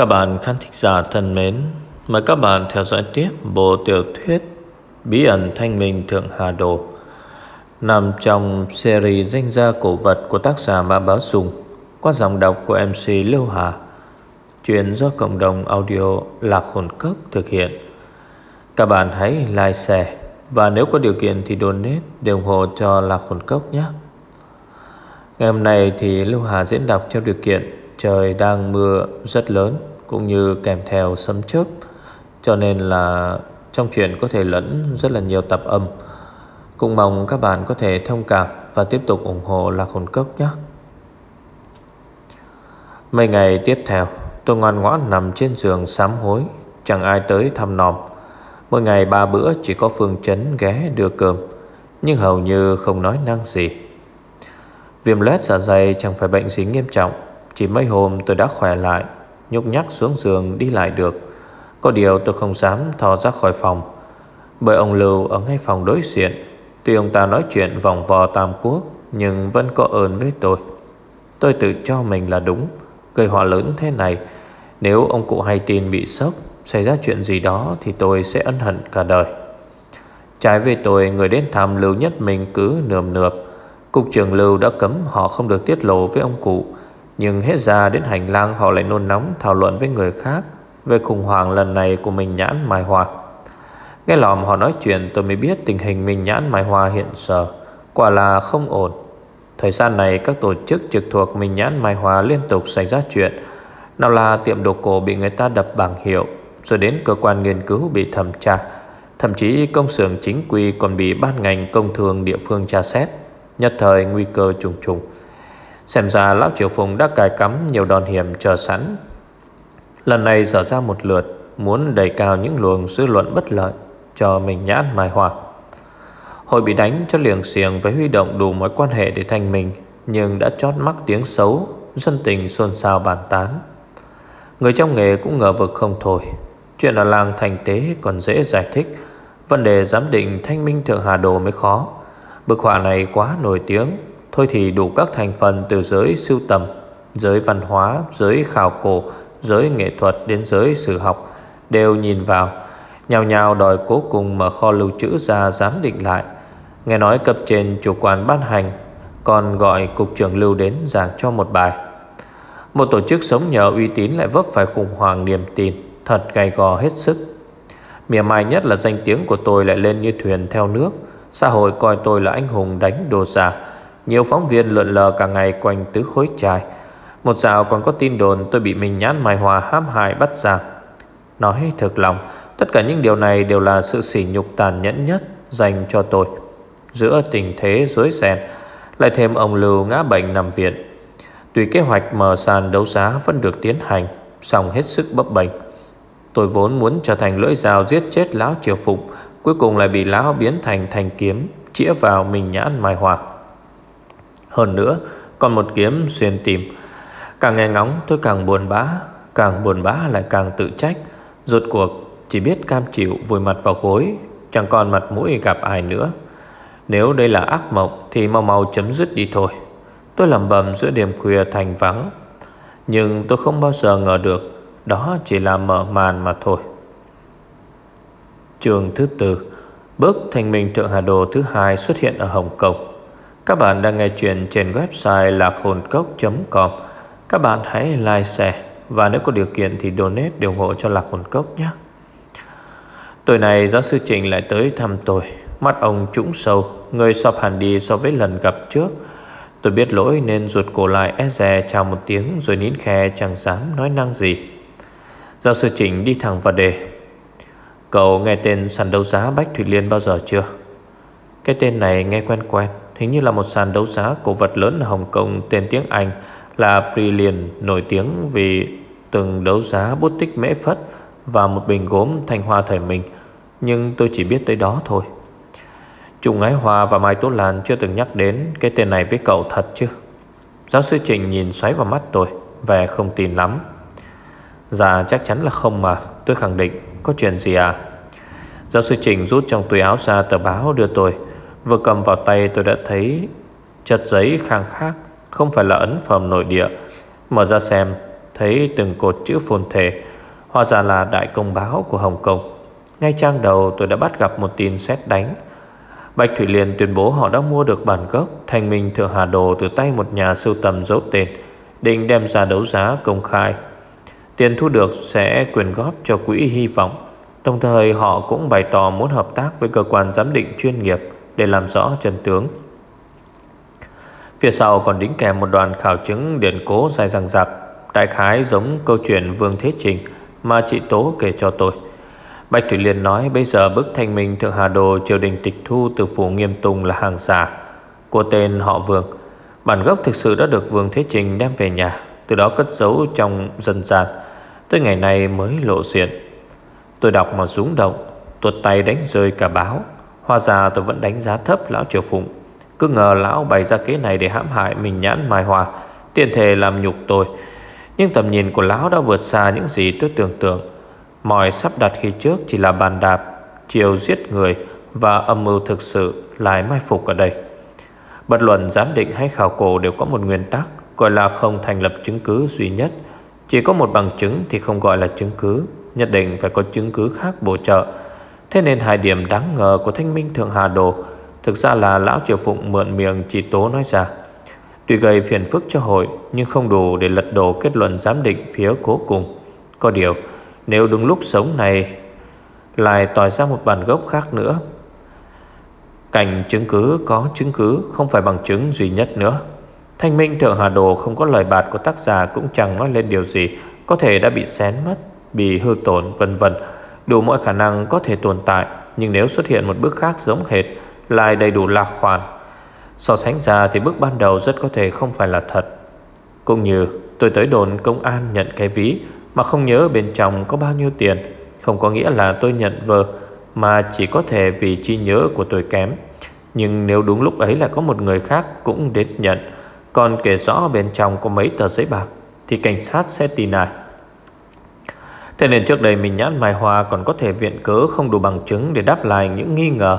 Các bạn khán thính giả thân mến, mời các bạn theo dõi tiếp bộ tiểu thuyết Bí ẩn Thanh Minh Thượng Hà Đồ nằm trong series danh gia cổ vật của tác giả Mã Báo Sùng qua giọng đọc của MC Lưu Hà. Chuyện do cộng đồng audio Lạc Hồn Cốc thực hiện. Các bạn hãy like, share và nếu có điều kiện thì donate để ủng hộ cho Lạc Hồn Cốc nhé. Ngày hôm nay thì Lưu Hà diễn đọc trong điều kiện trời đang mưa rất lớn cũng như kèm theo sấm chớp cho nên là trong chuyện có thể lẫn rất là nhiều tập âm. Cũng mong các bạn có thể thông cảm và tiếp tục ủng hộ Lạc Hồn Cốc nhé. Mấy ngày tiếp theo, tôi ngoan ngoãn nằm trên giường sám hối, chẳng ai tới thăm nòm. Mỗi ngày ba bữa chỉ có Phương Chấn ghé đưa cơm, nhưng hầu như không nói năng gì. Viêm loét dạ dày chẳng phải bệnh gì nghiêm trọng, chỉ mấy hôm tôi đã khỏe lại, nhúc nhắc xuống giường đi lại được. Có điều tôi không dám thò ra khỏi phòng, bởi ông Lưu ở ngay phòng đối diện. Tuy ông ta nói chuyện vòng vò tam quốc, nhưng vẫn có ơn với tôi. Tôi tự cho mình là đúng, gây họa lớn thế này. Nếu ông cụ hay tin bị sốc, xảy ra chuyện gì đó thì tôi sẽ ân hận cả đời. Trái về tôi, người đến thăm Lưu Nhất mình cứ nườm nượp. Cục trưởng Lưu đã cấm họ không được tiết lộ với ông cụ, nhưng hết ra đến hành lang họ lại nôn nóng thảo luận với người khác về khủng hoảng lần này của mình nhãn Mai Hoa. Nghe lòm họ nói chuyện tôi mới biết tình hình mình nhãn Mai Hoa hiện giờ quả là không ổn. Thời gian này các tổ chức trực thuộc mình nhãn Mai Hoa liên tục xảy ra chuyện. Nào là tiệm đồ cổ bị người ta đập bảng hiệu, rồi đến cơ quan nghiên cứu bị thẩm tra. Thậm chí công xưởng chính quy còn bị ban ngành công thương địa phương tra xét. Nhất thời nguy cơ trùng trùng. Xem ra Lão Triều Phùng đã cài cắm nhiều đòn hiểm chờ sẵn. Lần này dở ra một lượt, Muốn đẩy cao những luồng dư luận bất lợi Cho mình nhãn mai hòa Hội bị đánh cho liền xiềng Với huy động đủ mối quan hệ để thành mình, Nhưng đã chót mắc tiếng xấu, Dân tình xôn xao bàn tán. Người trong nghề cũng ngờ vực không thôi. Chuyện ở làng thành tế còn dễ giải thích. Vấn đề giám định thanh minh thượng hà đồ mới khó. Bức họa này quá nổi tiếng. Thôi thì đủ các thành phần từ giới sưu tầm Giới văn hóa, giới khảo cổ Giới nghệ thuật đến giới sử học Đều nhìn vào. Nhào nhào đòi cố cùng mở kho lưu trữ ra giám định lại. Nghe nói cấp trên chủ quản ban hành Còn gọi cục trưởng lưu đến giảng cho một bài. Một tổ chức sống nhờ uy tín lại vấp phải khủng hoảng niềm tin Thật gay gò hết sức. Mỉa mai nhất là danh tiếng của tôi lại lên như thuyền theo nước. Xã hội coi tôi là anh hùng đánh đồ giả nhiều phóng viên lượn lờ cả ngày quanh tứ khối trai Một dạo còn có tin đồn tôi bị mình nhãn Mai Hòa hãm hại bắt giam. Nói thực lòng, Tất cả những điều này đều là sự sỉ nhục tàn nhẫn nhất Dành cho tôi. Giữa tình thế rối ren Lại thêm ông Lưu ngã bệnh nằm viện. Tuy kế hoạch mở sàn đấu giá vẫn được tiến hành, song hết sức bấp bênh. Tôi vốn muốn trở thành lưỡi dao giết chết lão triều phụng, Cuối cùng lại bị lão biến thành thành kiếm, Chĩa vào mình nhãn mai hòa hơn nữa, Còn một kiếm xuyên tìm Càng nghe ngóng, tôi càng buồn bã, Càng buồn bã lại càng tự trách. Rốt cuộc, chỉ biết cam chịu, vùi mặt vào gối, Chẳng còn mặt mũi gặp ai nữa. Nếu đây là ác mộng, Thì mau mau chấm dứt đi thôi. Tôi lầm bầm giữa đêm khuya thành vắng. Nhưng tôi không bao giờ ngờ được, Đó chỉ là mở màn mà thôi. Trường thứ tư. Bước thành minh Thượng Hà Đồ thứ hai xuất hiện ở Hồng Kông các bạn đang nghe chuyện trên website lạc hồn cốc.com Các bạn hãy like, share. Và nếu có điều kiện thì donate để ủng hộ cho lạc hồn cốc nhé. Tối nay giáo sư Trình lại tới thăm tôi. Mắt ông trũng sâu Người sọp hẳn đi so với lần gặp trước. Tôi biết lỗi nên ruột cổ lại e dè chào một tiếng Rồi nín khe chẳng dám nói năng gì. Giáo sư Trình đi thẳng vào đề. Cậu nghe tên sàn đấu giá Bách Thủy Liên bao giờ chưa? Cái tên này nghe quen quen. Hình như là một sàn đấu giá cổ vật lớn ở Hồng Kông tên tiếng Anh là Brilliant nổi tiếng vì từng đấu giá bút tích mễ phất và một bình gốm thanh hoa thời mình. Nhưng tôi chỉ biết tới đó thôi. Trùng Ái Hòa và Mai Tố Lan chưa từng nhắc đến cái tên này với cậu thật chứ. Giáo sư Trình nhìn xoáy vào mắt tôi, vẻ không tin lắm. Dạ chắc chắn là không mà, tôi khẳng định. Có chuyện gì à? Giáo sư Trình rút trong túi áo ra tờ báo đưa tôi. Vừa cầm vào tay tôi đã thấy Chất giấy khang khác, Không phải là ấn phẩm nội địa. Mở ra xem, Thấy từng cột chữ phồn thể Hóa ra là đại công báo của Hồng Kông. Ngay trang đầu tôi đã bắt gặp một tin xét đánh. Bạch Thủy Liên tuyên bố họ đã mua được bản gốc, Thành Minh Thượng Hà Đồ từ tay một nhà sưu tầm dấu tên, Định đem ra đấu giá công khai. Tiền thu được sẽ quyền góp cho quỹ hy vọng. Đồng thời họ cũng bày tỏ muốn hợp tác với cơ quan giám định chuyên nghiệp. Để làm rõ chân tướng Phía sau còn đính kèm một đoàn khảo chứng điện cố dài dằng dặc Đại khái giống câu chuyện Vương Thế Trình Mà chị Tố kể cho tôi Bạch Thủy Liên nói bây giờ bức thanh minh Thượng Hà Đồ triều đình tịch thu từ phủ Nghiêm Tùng là hàng giả của tên họ Vương. Bản gốc thực sự đã được Vương Thế Trình đem về nhà, từ đó cất giấu trong dân gian, tới ngày nay mới lộ diện. Tôi đọc mà rúng động, tuột tay đánh rơi cả báo. Hoa già tôi vẫn đánh giá thấp lão Triều Phụng. Cứ ngờ lão bày ra kế này để hãm hại mình nhãn mai hòa, tiện thể làm nhục tôi. Nhưng tầm nhìn của lão đã vượt xa những gì tôi tưởng tượng. Mọi sắp đặt khi trước chỉ là bàn đạp Chiều giết người Và âm mưu thực sự lại mai phục ở đây Bất luận giám định hay khảo cổ Đều có một nguyên tắc Gọi là không thành lập chứng cứ duy nhất Chỉ có một bằng chứng thì không gọi là chứng cứ Nhất định phải có chứng cứ khác bổ trợ Thế nên hai điểm đáng ngờ của Thanh Minh Thượng Hà Đồ Thực ra là Lão Triều Phụng mượn miệng chỉ tố nói ra. Tuy gây phiền phức cho hội, Nhưng không đủ để lật đổ kết luận giám định phía cố cùng. Có điều, nếu đúng lúc sống này, Lại tỏi ra một bản gốc khác nữa. Cảnh chứng cứ có chứng cứ, Không phải bằng chứng duy nhất nữa. Thanh minh thượng Hà Đồ không có lời bạt của tác giả Cũng chẳng nói lên điều gì, Có thể đã bị xén mất, Bị hư tổn, vân vân. Đủ mọi khả năng có thể tồn tại, Nhưng nếu xuất hiện một bước khác giống hệt, Lại đầy đủ lạc khoản. So sánh ra thì bước ban đầu rất có thể không phải là thật. Cũng như, tôi tới đồn công an nhận cái ví, mà không nhớ bên trong có bao nhiêu tiền. Không có nghĩa là tôi nhận vợ Mà chỉ có thể vì chi nhớ của tôi kém. Nhưng nếu đúng lúc ấy là có một người khác cũng đến nhận, Còn kể rõ bên trong có mấy tờ giấy bạc, Thì cảnh sát sẽ tin ai? Thế nên trước đây mình nhãn Mai Hoa còn có thể viện cớ không đủ bằng chứng để đáp lại những nghi ngờ.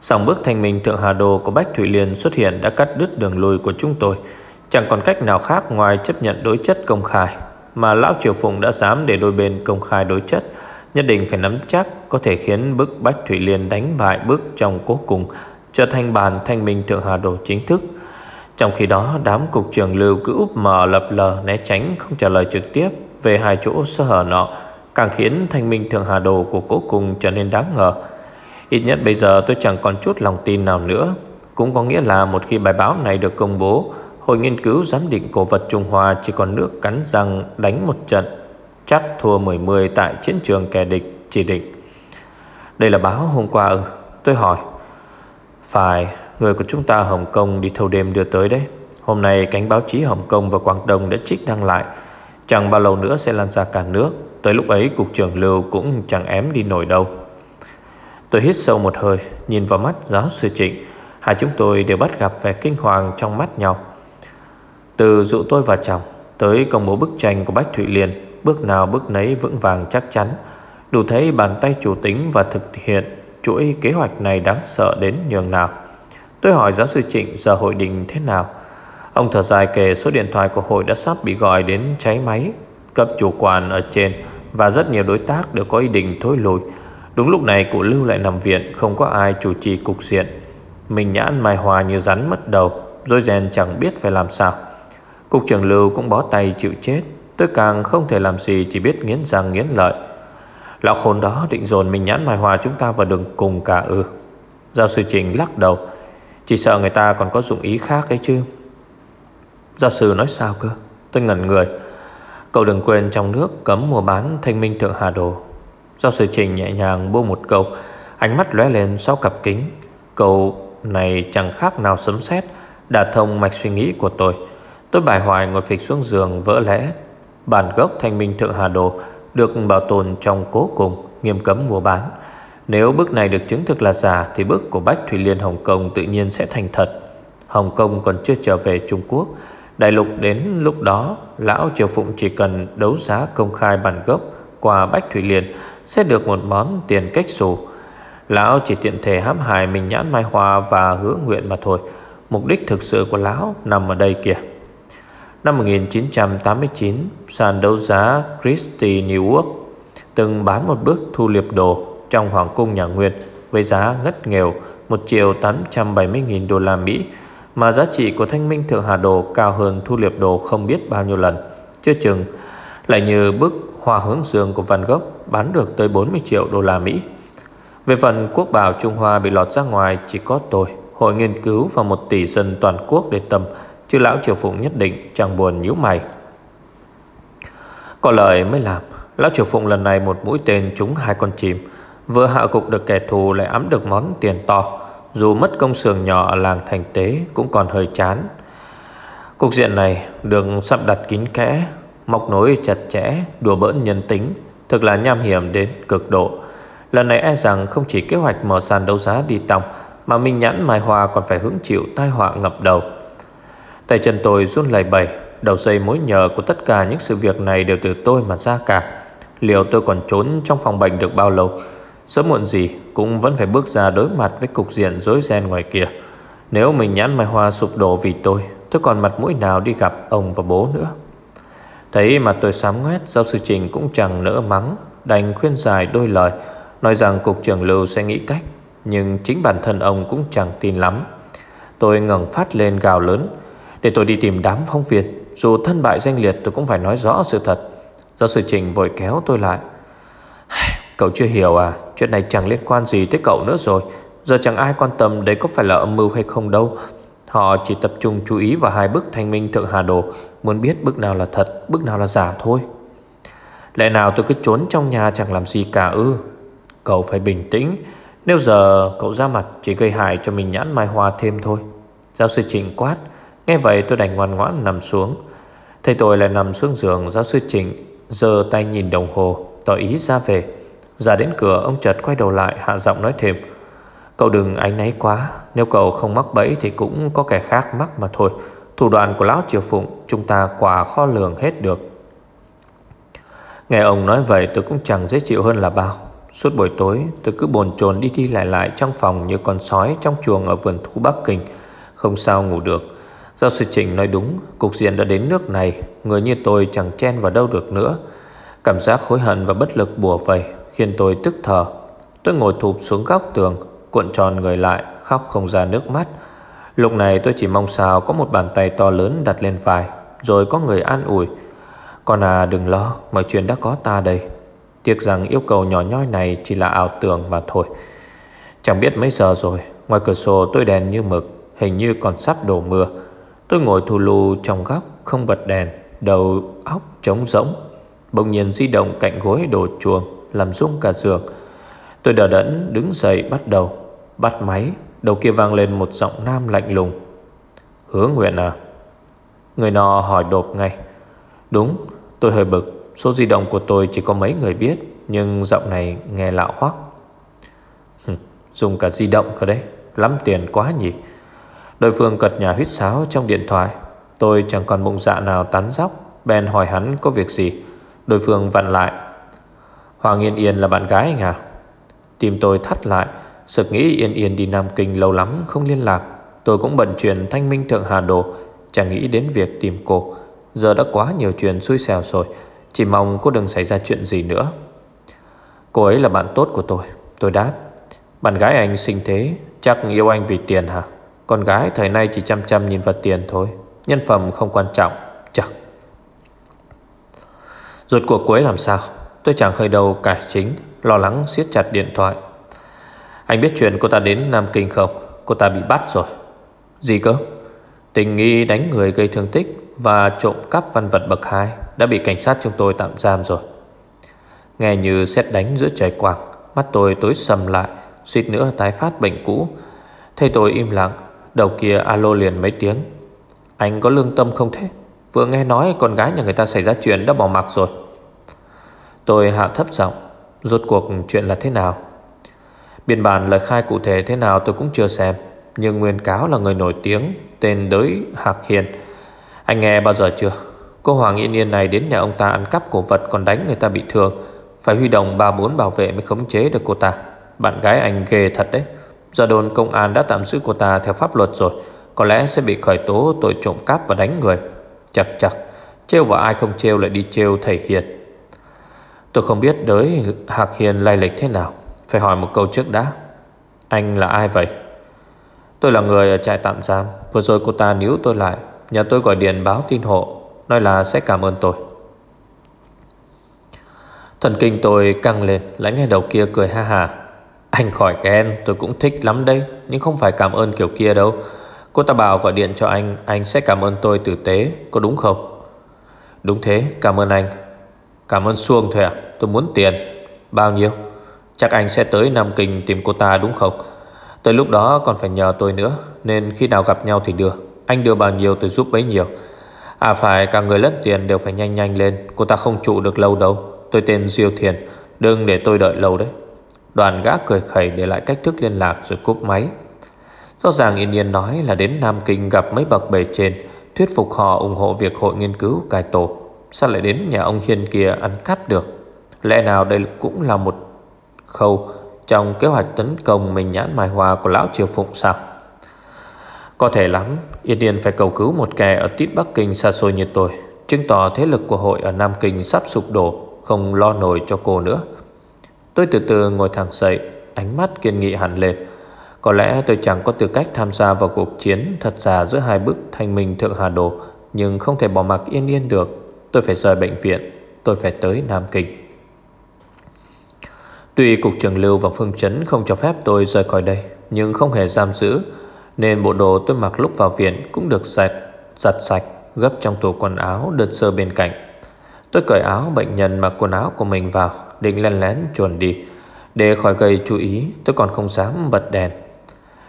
Song bước thành minh Thượng Hà Đồ của Bách Thủy Liên xuất hiện đã cắt đứt đường lùi của chúng tôi. Chẳng còn cách nào khác ngoài chấp nhận đối chất công khai mà Lão Triều Phụng đã dám để đôi bên công khai đối chất, nhất định phải nắm chắc có thể khiến bức Bách Thủy Liên đánh bại bước trong cố cùng, trở thành bàn thanh minh Thượng Hà Đồ chính thức. Trong khi đó, đám cục trưởng lưu cứ úp mờ lập lờ né tránh không trả lời trực tiếp về hai chỗ sơ hở nọ, càng khiến thanh minh Thượng Hà Đồ của cố cùng trở nên đáng ngờ. Ít nhất bây giờ tôi chẳng còn chút lòng tin nào nữa. Cũng có nghĩa là một khi bài báo này được công bố, Hội nghiên cứu giám định cổ vật Trung Hoa chỉ còn nước cắn răng đánh một trận, chắc thua 10-10 tại chiến trường kẻ địch chỉ định. Đây là báo hôm qua ừ, tôi hỏi. Phải, người của chúng ta Hồng Kông đi thâu đêm đưa tới đấy. Hôm nay cánh báo chí Hồng Kông và Quảng Đông đã trích đăng lại. Chẳng bao lâu nữa sẽ lan ra cả nước. Tới lúc ấy cục trưởng Lưu cũng chẳng ém đi nổi đâu. Tôi hít sâu một hơi, nhìn vào mắt giáo sư Trịnh. Hai chúng tôi đều bắt gặp vẻ kinh hoàng trong mắt nhau. Từ dụ tôi vào chồng Tới công bố bức tranh của Bách Thụy Liên Bước nào bước nấy vững vàng chắc chắn Đủ thấy bàn tay chủ tính và thực hiện Chuỗi kế hoạch này đáng sợ đến nhường nào Tôi hỏi giáo sư Trịnh giờ hội đình thế nào Ông thở dài kể số điện thoại của hội đã sắp bị gọi đến cháy máy Cấp chủ quản ở trên và rất nhiều đối tác đều có ý định thối lùi Đúng lúc này, cụ Lưu lại nằm viện, Không có ai chủ trì cục diện. Mình nhãn mai hòa như rắn mất đầu Rồi rèn chẳng biết phải làm sao. Cục trưởng Lưu cũng bó tay chịu chết. Tôi càng không thể làm gì, Chỉ biết nghiến răng nghiến lợi. Lão khốn đó định dồn mình nhãn mai hòa chúng ta vào đường cùng cả ư. Giáo sư Trình lắc đầu. Chỉ sợ người ta còn có dụng ý khác ấy chứ. Giáo sư nói sao cơ? Tôi ngẩn người. Cậu đừng quên trong nước cấm mua bán thanh minh thượng hà đồ. Do sự Trình nhẹ nhàng buông một câu Ánh mắt lóe lên sau cặp kính. Câu này chẳng khác nào sấm sét Đã thông mạch suy nghĩ của tôi. Tôi bài hoài ngồi phịch xuống giường vỡ lẽ. Bản gốc thanh minh thượng hà đồ Được bảo tồn trong cố cùng, Nghiêm cấm mua bán. Nếu bức này được chứng thực là giả, Thì bức của Bách Thủy Liên Hồng Kông tự nhiên sẽ thành thật. Hồng Kông còn chưa trở về Trung Quốc. Đại lục đến lúc đó, Lão Triều Phụng chỉ cần đấu giá công khai bản gốc Qua Bách Thủy Liên Sẽ được một món tiền cách xù. Lão chỉ tiện thể hãm hại mình nhãn mai hoa và hứa nguyện mà thôi. Mục đích thực sự của lão nằm ở đây kìa. Năm 1989 Sàn đấu giá Christie New York Từng bán một bức thu liệp đồ Trong Hoàng cung nhà Nguyên Với giá ngất nghèo 1 triệu 870 nghìn đô la Mỹ. Mà giá trị của thanh minh thượng hà đồ Cao hơn thu liệp đồ không biết bao nhiêu lần. Chưa chừng, Lại như bức hoa hướng dương của Van Gogh Bán được tới 40 triệu đô la Mỹ. Về phần quốc bảo Trung Hoa bị lọt ra ngoài Chỉ có tôi. Hội nghiên cứu và một tỷ dân toàn quốc để tâm, Chứ lão triều phụng nhất định chẳng buồn nhíu mày. Có lời mới làm, Lão triều phụng lần này một mũi tên trúng hai con chim. Vừa hạ gục được kẻ thù lại ấm được món tiền to. Dù mất công xưởng nhỏ ở làng thành tế Cũng còn hơi chán. Cục diện này được sắp đặt kín kẽ Mọc nối chặt chẽ, Đùa bỡn nhân tính, Thực là nham hiểm đến cực độ. Lần này e rằng không chỉ kế hoạch mở sàn đấu giá đi tòng, Mà Minh Nhãn Mai Hoa còn phải hứng chịu tai họa ngập đầu. Tay chân tôi run lẩy bẩy, Đầu dây mối nhờ của tất cả những sự việc này Đều từ tôi mà ra cả. Liệu tôi còn trốn trong phòng bệnh được bao lâu? Sớm muộn gì Cũng vẫn phải bước ra đối mặt với cục diện rối ren ngoài kia. Nếu mình nhãn mai hoa sụp đổ vì tôi Tôi còn mặt mũi nào đi gặp ông và bố nữa? Thấy mà tôi sám ngoét, Giáo sư Trình cũng chẳng nỡ mắng, Đành khuyên dài đôi lời, Nói rằng cục trưởng lưu sẽ nghĩ cách, Nhưng chính bản thân ông cũng chẳng tin lắm. Tôi ngẩng phát lên gào lớn, để tôi đi tìm đám phóng viên, Dù thân bại danh liệt tôi cũng phải nói rõ sự thật. Giáo sư Trình vội kéo tôi lại. Cậu chưa hiểu à? Chuyện này chẳng liên quan gì tới cậu nữa rồi. Giờ chẳng ai quan tâm đấy có phải là âm mưu hay không đâu. Họ chỉ tập trung chú ý vào hai bức thanh minh thượng hà đồ. Muốn biết bức nào là thật, Bức nào là giả thôi. Lẽ nào tôi cứ trốn trong nhà chẳng làm gì cả ư? Cậu phải bình tĩnh. Nếu giờ cậu ra mặt Chỉ gây hại cho mình nhãn mai hoa thêm thôi. Giáo sư Trịnh quát. Nghe vậy tôi đành ngoan ngoãn nằm xuống. Thầy tôi lại nằm xuống giường, Giáo sư Trịnh giơ tay nhìn đồng hồ, Tỏ ý ra về. Ra đến cửa, ông chợt quay đầu lại, hạ giọng nói thêm. Cậu đừng ánh náy quá, Nếu cậu không mắc bẫy thì cũng có kẻ khác mắc mà thôi. Thủ đoạn của lão triều phụng, Chúng ta quả khó lường hết được. Nghe ông nói vậy, tôi cũng chẳng dễ chịu hơn là bao. Suốt buổi tối, tôi cứ bồn chồn đi đi lại lại trong phòng như con sói trong chuồng ở vườn thú Bắc Kinh. Không sao ngủ được. Giáo sư Trình nói đúng, Cục diện đã đến nước này, Người như tôi chẳng chen vào đâu được nữa. Cảm giác hối hận và bất lực bùa vây. Khiến tôi tức thở Tôi ngồi thụp xuống góc tường, Cuộn tròn người lại, Khóc không ra nước mắt. Lúc này tôi chỉ mong sao có một bàn tay to lớn đặt lên vai, Rồi có người an ủi. Con à đừng lo, Mọi chuyện đã có ta đây. Tiếc rằng yêu cầu nhỏ nhoi này chỉ là ảo tưởng mà thôi. Chẳng biết mấy giờ rồi, Ngoài cửa sổ tôi đèn như mực, Hình như còn sắp đổ mưa. Tôi ngồi thù lù trong góc, Không bật đèn, Đầu óc trống rỗng. Bỗng nhiên di động cạnh gối đổ chuồng làm rung cả giường. Tôi đờ đẫn đứng dậy bắt đầu, Bắt máy, Đầu kia vang lên một giọng nam lạnh lùng. Hứa nguyện à Người nọ hỏi đột ngay. Đúng, tôi hơi bực, Số di động của tôi chỉ có mấy người biết, Nhưng giọng này nghe lạ hoắc. Dùng cả di động cơ đấy, Lắm tiền quá nhỉ. Đối phương cật nhà huyết sáo trong điện thoại. Tôi chẳng còn bụng dạ nào tán dóc Ben hỏi hắn có việc gì. Đối phương vặn lại. Hoàng Yên Yên là bạn gái anh à? Tìm tôi thắt lại, Sực nghĩ Yên Yên đi Nam Kinh lâu lắm không liên lạc. Tôi cũng bận chuyện thanh minh thượng Hà Đồ Chẳng nghĩ đến việc tìm cô. Giờ đã quá nhiều chuyện xui xẻo rồi, Chỉ mong cô đừng xảy ra chuyện gì nữa. Cô ấy là bạn tốt của tôi Tôi đáp. Bạn gái anh sinh thế, Chắc yêu anh vì tiền hả? Con gái thời nay chỉ chăm chăm nhìn vào tiền thôi, Nhân phẩm không quan trọng Chắc Rốt cuộc cuối làm sao? Tôi chẳng hơi đầu cải chính, Lo lắng siết chặt điện thoại. Anh biết chuyện cô ta đến Nam Kinh không? Cô ta bị bắt rồi. Gì cơ? Tình nghi đánh người gây thương tích Và trộm cắp văn vật bậc 2 Đã bị cảnh sát chúng tôi tạm giam rồi. Nghe như xét đánh giữa trời quang, Mắt tôi tối sầm lại, Suýt nữa tái phát bệnh cũ. Thầy tôi im lặng, Đầu kia alo liền mấy tiếng. Anh có lương tâm không thế? Vừa nghe nói con gái nhà người ta xảy ra chuyện đã bỏ mặc rồi. Tôi hạ thấp giọng, Rốt cuộc chuyện là thế nào? Biên bản lời khai cụ thể thế nào tôi cũng chưa xem, Nhưng nguyên cáo là người nổi tiếng, Tên đới Hạc Hiền. Anh nghe bao giờ chưa? Cô Hoàng Yên Yên này đến nhà ông ta ăn cắp cổ vật Còn đánh người ta bị thương, Phải huy động ba bốn bảo vệ mới khống chế được cô ta. Bạn gái anh ghê thật đấy. Giờ đồn công an đã tạm giữ cô ta theo pháp luật rồi, Có lẽ sẽ bị khởi tố tội trộm cắp và đánh người. Chặt chặt. Trêu vào ai không trêu lại đi trêu thầy Hiền. Tôi không biết đới Hạc Hiền lai lịch thế nào. Phải hỏi một câu trước đã. Anh là ai vậy? Tôi là người ở trại tạm giam. Vừa rồi cô ta níu tôi lại. Nhà tôi gọi điện báo tin hộ, Nói là sẽ cảm ơn tôi. Thần kinh tôi căng lên lãnh nghe đầu kia cười ha hà Anh khỏi ghen tôi cũng thích lắm đây Nhưng không phải cảm ơn kiểu kia đâu. Cô ta bảo gọi điện cho anh Anh sẽ cảm ơn tôi tử tế, Có đúng không? Đúng thế, cảm ơn anh. Cảm ơn xuông thôi à Tôi muốn tiền. Bao nhiêu? Chắc anh sẽ tới Nam Kinh tìm cô ta đúng không? Tới lúc đó còn phải nhờ tôi nữa, Nên khi nào gặp nhau thì đưa. Anh đưa bao nhiêu tôi giúp bấy nhiêu. À phải, cả người lẫn tiền đều phải nhanh nhanh lên. Cô ta không trụ được lâu đâu. Tôi tên Diêu Thiền. Đừng để tôi đợi lâu đấy. Đoàn gã cười khẩy để lại cách thức liên lạc rồi cúp máy. Rõ ràng Yên Yên nói là đến Nam Kinh gặp mấy bậc bề trên, Thuyết phục họ ủng hộ việc hội nghiên cứu cải tổ. Sao lại đến nhà ông Hiên kia ăn cắp được? Lẽ nào đây cũng là một khâu Trong kế hoạch tấn công mình nhãn mài hoa của Lão Triều Phụng sao? Có thể lắm, Yên Yên phải cầu cứu một kẻ ở tít Bắc Kinh xa xôi như tôi, Chứng tỏ thế lực của hội ở Nam Kinh sắp sụp đổ, Không lo nổi cho cô nữa. Tôi từ từ ngồi thẳng dậy, Ánh mắt kiên nghị hẳn lên. Có lẽ tôi chẳng có tư cách tham gia vào cuộc chiến Thật giả giữa hai bức thanh minh thượng hà đồ, Nhưng không thể bỏ mặc yên yên được. Tôi phải rời bệnh viện Tôi phải tới Nam Kinh. Tuy cục trưởng lưu và phương chấn không cho phép tôi rời khỏi đây Nhưng không hề giam giữ Nên bộ đồ tôi mặc lúc vào viện Cũng được giặt, giặt sạch Gấp trong tủ quần áo đợt sơ bên cạnh. Tôi cởi áo bệnh nhân mặc quần áo của mình vào Định len lén chuồn đi. Để khỏi gây chú ý Tôi còn không dám bật đèn.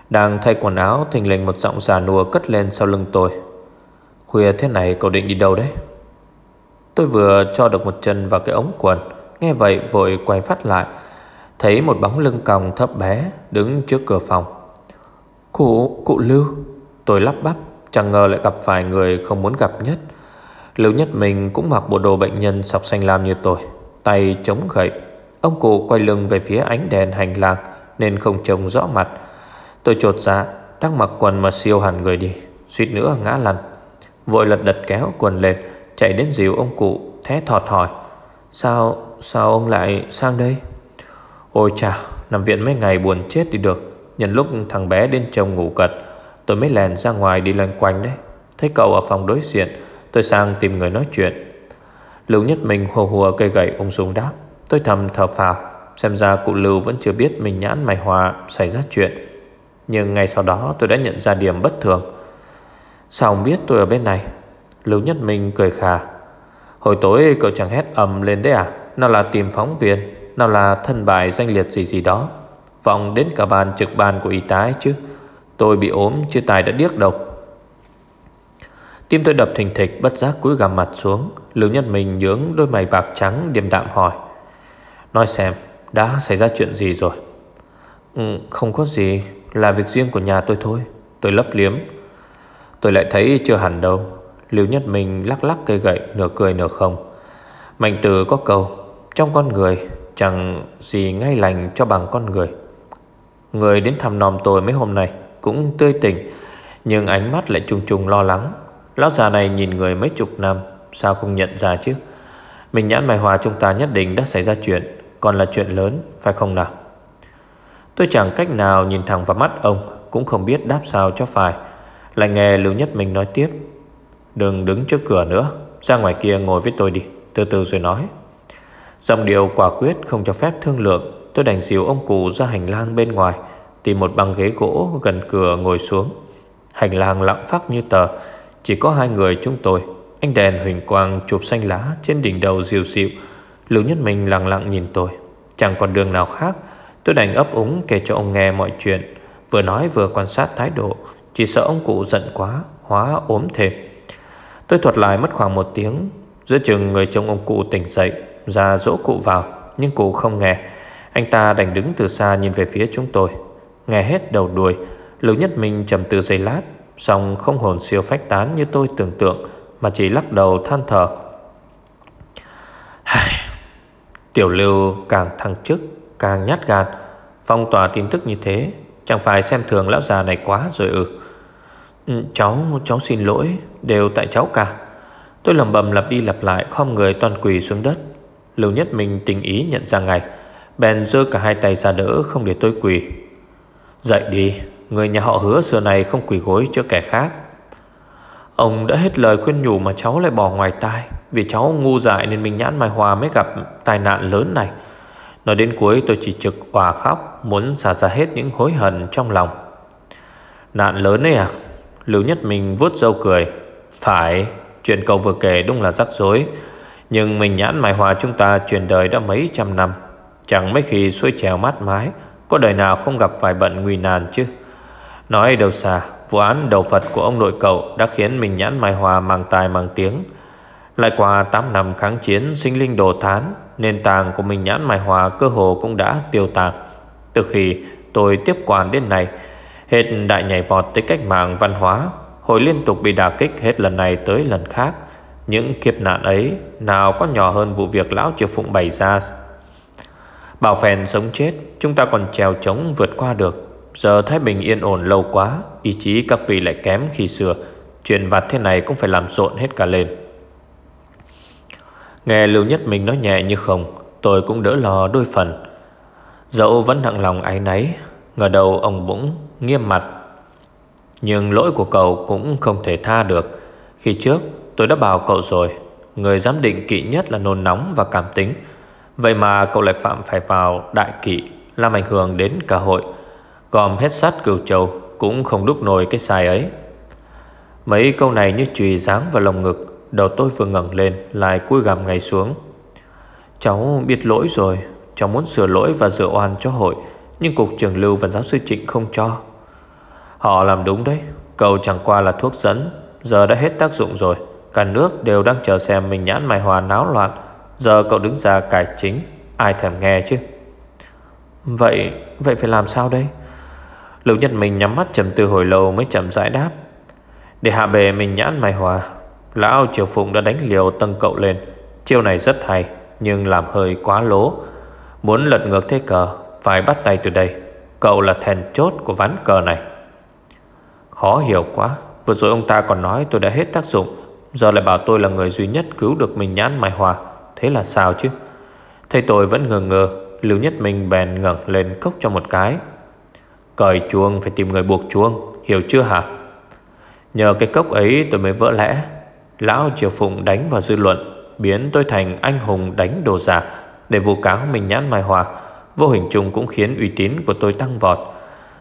Đang thay quần áo Thình lình một giọng già nua cất lên sau lưng tôi. Khuya thế này cậu định đi đâu đấy? Tôi vừa cho được một chân vào cái ống quần. Nghe vậy vội quay phát lại. Thấy một bóng lưng còng thấp bé Đứng trước cửa phòng. Cụ, cụ Lưu. Tôi lắp bắp Chẳng ngờ lại gặp phải người không muốn gặp nhất. Lưu Nhất Mình cũng mặc bộ đồ bệnh nhân sọc xanh lam như tôi Tay chống gậy. Ông cụ quay lưng về phía ánh đèn hành lang Nên không trông rõ mặt. Tôi trột dạ Đang mặc quần mà siêu hẳn người đi Suýt nữa ngã lăn. Vội lật đật kéo quần lên. Chạy đến dìu ông cụ Thế thọt hỏi, Sao sao ông lại sang đây? Ôi chào Nằm viện mấy ngày buồn chết đi được. Nhân lúc thằng bé đến chồng ngủ gật, Tôi mới lèn ra ngoài đi loanh quanh đấy. Thấy cậu ở phòng đối diện, Tôi sang tìm người nói chuyện. Lưu Nhất Minh hùa hùa cây gậy ông Dung đáp, Tôi thầm thở phào, Xem ra cụ Lưu vẫn chưa biết mình nhãn mày hòa xảy ra chuyện. Nhưng ngay sau đó tôi đã nhận ra điểm bất thường. Sao ông biết tôi ở bên này? Lưu Nhất Minh cười khà. Hồi tối cậu chẳng hét ầm lên đấy à? Nào là tìm phóng viên Nào là thân bài danh liệt gì gì đó. Vọng đến cả bàn trực ban của y tá ấy chứ. Tôi bị ốm chứ tài đã điếc đâu. Tim tôi đập thình thịch bất giác cúi gằm mặt xuống. Lưu Nhất Minh nhướng đôi mày bạc trắng điềm đạm hỏi. Nói xem đã xảy ra chuyện gì rồi? Ừ, Không có gì Là việc riêng của nhà tôi thôi. Tôi lấp liếm. Tôi lại thấy chưa hẳn đâu. Lưu Nhất Minh lắc lắc cây gậy, nửa cười nửa không. Mạnh từ có câu, Trong con người, chẳng gì ngay lành cho bằng con người. Người đến thăm nòm tôi mấy hôm nay Cũng tươi tỉnh, Nhưng ánh mắt lại trùng trùng lo lắng. Lão già này nhìn người mấy chục năm, Sao không nhận ra chứ? Mình nhãn mày hòa chúng ta nhất định đã xảy ra chuyện, Còn là chuyện lớn, phải không nào? Tôi chẳng cách nào nhìn thẳng vào mắt ông, Cũng không biết đáp sao cho phải. Lại nghe Lưu Nhất Minh nói tiếp Đừng đứng trước cửa nữa. Ra ngoài kia ngồi với tôi đi. Từ từ rồi nói. Dòng điều quả quyết không cho phép thương lượng. Tôi đành dìu ông cụ ra hành lang bên ngoài, Tìm một băng ghế gỗ gần cửa ngồi xuống. Hành lang lặng phát như tờ. Chỉ có hai người chúng tôi. Anh đèn huỳnh quang chụp xanh lá Trên đỉnh đầu dịu dịu. Lưu Nhất Minh lặng lặng nhìn tôi. Chẳng còn đường nào khác. Tôi đành ấp úng kể cho ông nghe mọi chuyện. Vừa nói vừa quan sát thái độ. Chỉ sợ ông cụ giận quá, Hóa ốm thêm. Tôi thuật lại mất khoảng một tiếng. Giữa chừng người trông ông cụ tỉnh dậy Ra dỗ cụ vào Nhưng cụ không nghe. Anh ta đành đứng từ xa nhìn về phía chúng tôi. Nghe hết đầu đuôi Lưu Nhất Minh trầm tư giây lát Xong không hồn siêu phách tán như tôi tưởng tượng Mà chỉ lắc đầu than thở. Tiểu lưu càng thăng chức Càng nhát gan. Phong tỏa tin tức như thế Chẳng phải xem thường lão già này quá rồi Ừ, Ừ, cháu cháu xin lỗi, Đều tại cháu cả. Tôi lầm bầm lặp đi lặp lại, Khom người toàn quỳ xuống đất. Lưu Nhất Minh tình ý nhận ra ngay Bèn giơ cả hai tay ra đỡ, Không để tôi quỳ. Dậy đi, Người nhà họ hứa xưa này không quỳ gối trước kẻ khác. Ông đã hết lời khuyên nhủ Mà cháu lại bỏ ngoài tai, Vì cháu ngu dại nên mình nhãn mai hòa Mới gặp tai nạn lớn này. Nói đến cuối, tôi chỉ trực hòa khóc, Muốn xả ra hết những hối hận trong lòng. Nạn lớn ấy à? Lưu Nhất Minh vuốt râu cười. Phải, Chuyện cậu vừa kể đúng là rắc rối. Nhưng mình nhãn mài hòa chúng ta truyền đời đã mấy trăm năm. Chẳng mấy khi xuôi trèo mát mái, Có đời nào không gặp phải bận nguy nan chứ? Nói đâu xa, Vụ án đầu Phật của ông nội cậu Đã khiến mình nhãn mài hòa mang tài mang tiếng. Lại qua 8 năm kháng chiến Sinh linh đồ thán, Nền tảng của mình nhãn mài hòa cơ hồ cũng đã tiêu tạc Từ khi tôi tiếp quản đến nay Hết đại nhảy vọt tới cách mạng văn hóa Hội liên tục bị đả kích hết lần này tới lần khác. Những kiếp nạn ấy Nào có nhỏ hơn vụ việc lão triều phụng bày ra? Bảo phèn sống chết, Chúng ta còn trèo trống vượt qua được. Giờ Thái Bình yên ổn lâu quá, Ý chí các vị lại kém khi xưa. Chuyện vặt thế này cũng phải làm rộn hết cả lên. Nghe Lưu Nhất Minh nói nhẹ như không, Tôi cũng đỡ lo đôi phần. Dẫu vẫn nặng lòng ái náy, Ngờ đầu ông bỗng nghiêm mặt. Nhưng lỗi của cậu cũng không thể tha được. Khi trước, tôi đã bảo cậu rồi, Người giám định kỵ nhất là nôn nóng và cảm tính. Vậy mà cậu lại phạm phải vào đại kỵ, Làm ảnh hưởng đến cả hội. Gom hết sát cửu châu, Cũng không đúc nổi cái sai ấy. Mấy câu này như chùy dáng vào lồng ngực, Đầu tôi vừa ngẩng lên, Lại cúi gằm ngay xuống. Cháu biết lỗi rồi, Cháu muốn sửa lỗi và rửa oan cho hội, Nhưng cục trưởng lưu và giáo sư trịnh không cho. Họ làm đúng đấy. Cầu chẳng qua là thuốc dẫn. Giờ đã hết tác dụng rồi. Cả nước đều đang chờ xem mình nhãn mài hòa náo loạn. Giờ cậu đứng ra cải chính. Ai thèm nghe chứ? Vậy Vậy phải làm sao đây? Lưu nhật mình nhắm mắt trầm tư hồi lâu Mới chậm rãi đáp. Để hạ bề mình nhãn mài hòa, Lão Triều Phụng đã đánh liều tân cậu lên. Chiêu này rất hay, Nhưng làm hơi quá lố. Muốn lật ngược thế cờ, Phải bắt tay từ đây. Cậu là thèn chốt của ván cờ này. Khó hiểu quá. Vừa rồi ông ta còn nói tôi đã hết tác dụng. Giờ lại bảo tôi là người duy nhất cứu được mình nhãn Mai Hòa. Thế là sao chứ? Thầy tôi vẫn ngờ ngờ, Lưu Nhất Minh bèn ngẩng lên cốc cho một cái. Cởi chuông, phải tìm người buộc chuông. Hiểu chưa hả? Nhờ cái cốc ấy tôi mới vỡ lẽ. Lão Triều Phụng đánh vào dư luận, Biến tôi thành anh hùng đánh đồ giả Để vụ cáo mình nhãn Mai Hòa. Vô hình chung cũng khiến uy tín của tôi tăng vọt.